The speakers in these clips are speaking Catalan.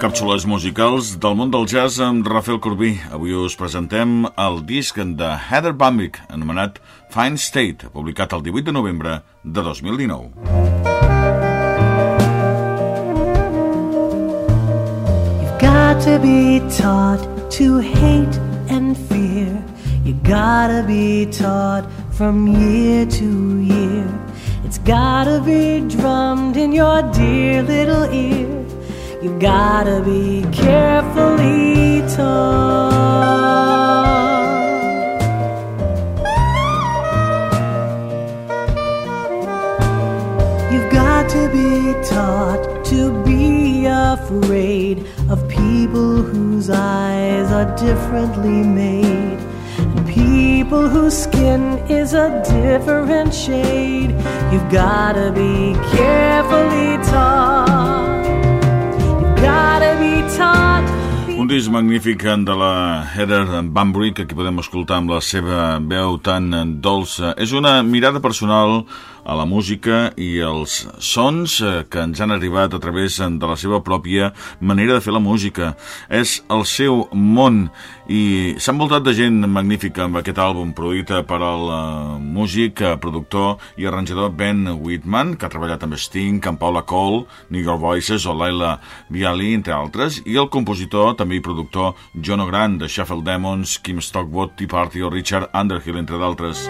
Càpsules musicals del món del jazz amb Rafael Corbí. Avui us presentem el disc de Heather Bambick, anomenat Fine State, publicat el 18 de novembre de 2019. You've got to be taught to hate and fear. You gotta be taught from year to year. It's gotta be drummed in your dear little ear. You gotta be carefully taught. You've got to be taught to be afraid of people whose eyes are differently made. And people whose skin is a different shade. You've got to be carefully taught. You've got to be taught. Un disc magnífic de la Heather Bambury, que aquí podem escoltar amb la seva veu tan dolça. És una mirada personal a la música i els sons eh, que ens han arribat a través de la seva pròpia manera de fer la música. És el seu món i s'ha envoltat de gent magnífica amb aquest àlbum produït per al uh, músic, uh, productor i arranjador Ben Whitman, que ha treballat amb Sting, amb Paula Cole, York Voices o Laila Viali, entre altres, i el compositor, també i productor John O'Grant, de Shuffle Demons, Kim Stockwood, Tea Party o Richard Underhill, entre d'altres.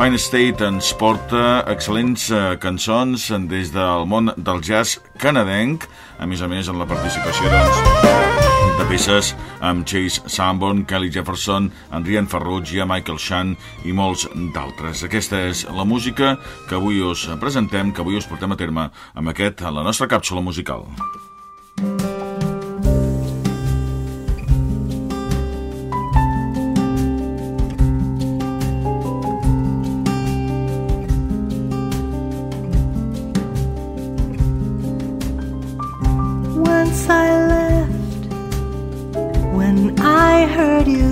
Fine State ens porta excel·lents eh, cançons des del món del jazz canadenc, a més a més en la participació doncs, de peces amb Chase Sanborn, Kelly Jefferson, Adrian Ferrugia, Michael Shan i molts d'altres. Aquesta és la música que avui us presentem, que avui us portem a terme amb aquest, a la nostra càpsula musical.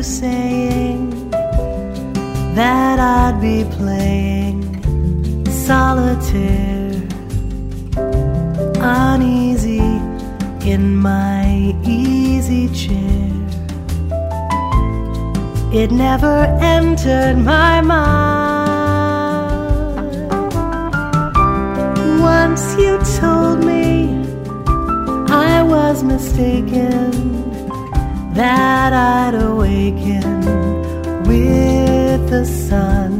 Saying that I'd be playing solitaire, uneasy in my easy chair. It never entered my mind. Once you told me I was mistaken that I'd awaken with the sun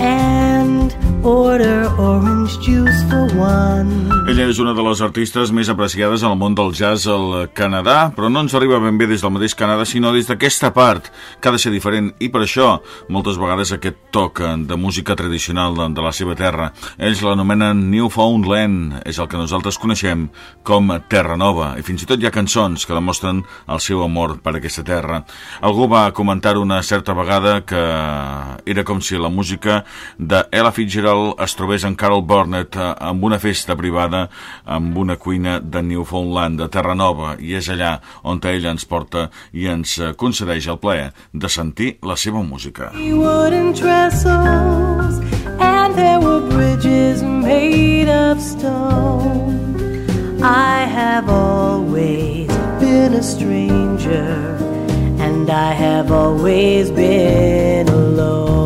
and order orange juice for one. Ella és una de les artistes més apreciades al món del jazz al Canadà, però no ens arriba ben bé des del mateix Canadà, sinó des d'aquesta part, que ha de ser diferent, i per això moltes vegades aquest toc de música tradicional de, de la seva terra. Ells l'anomenen Newfoundland, és el que nosaltres coneixem com Terra Nova, i fins i tot hi ha cançons que demostren el seu amor per aquesta terra. Algú va comentar una certa vegada que era com si la música de Ella Fitzgerald es trobés en Carol Burnett eh, amb una festa privada amb una cuina de Newfoundland, de Terra Nova, i és allà on ella ens porta i ens eh, concedeix el plaer de sentir la seva música. And there were bridges made of stone. I have always been a stranger, and I have always been alone.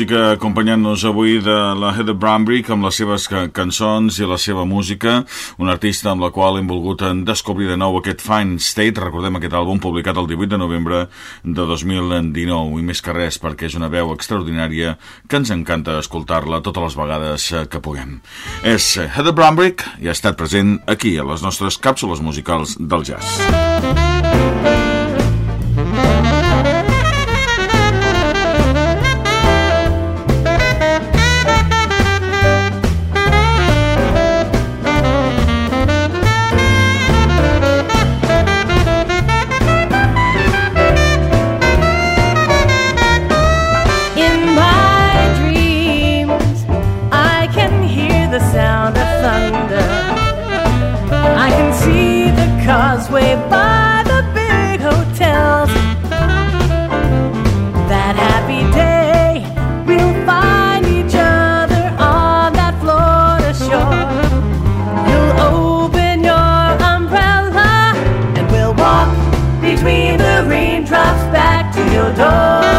Música acompanyant-nos avui de la Heather Brambrick amb les seves cançons i la seva música, un artista amb la qual hem volgut descobrir de nou aquest Fine State, recordem aquest àlbum publicat el 18 de novembre de 2019, i més que res perquè és una veu extraordinària que ens encanta escoltar-la totes les vegades que puguem. És Heather Brambrick i ha estat present aquí a les nostres càpsules musicals del jazz. Música between the raindrops back to your door.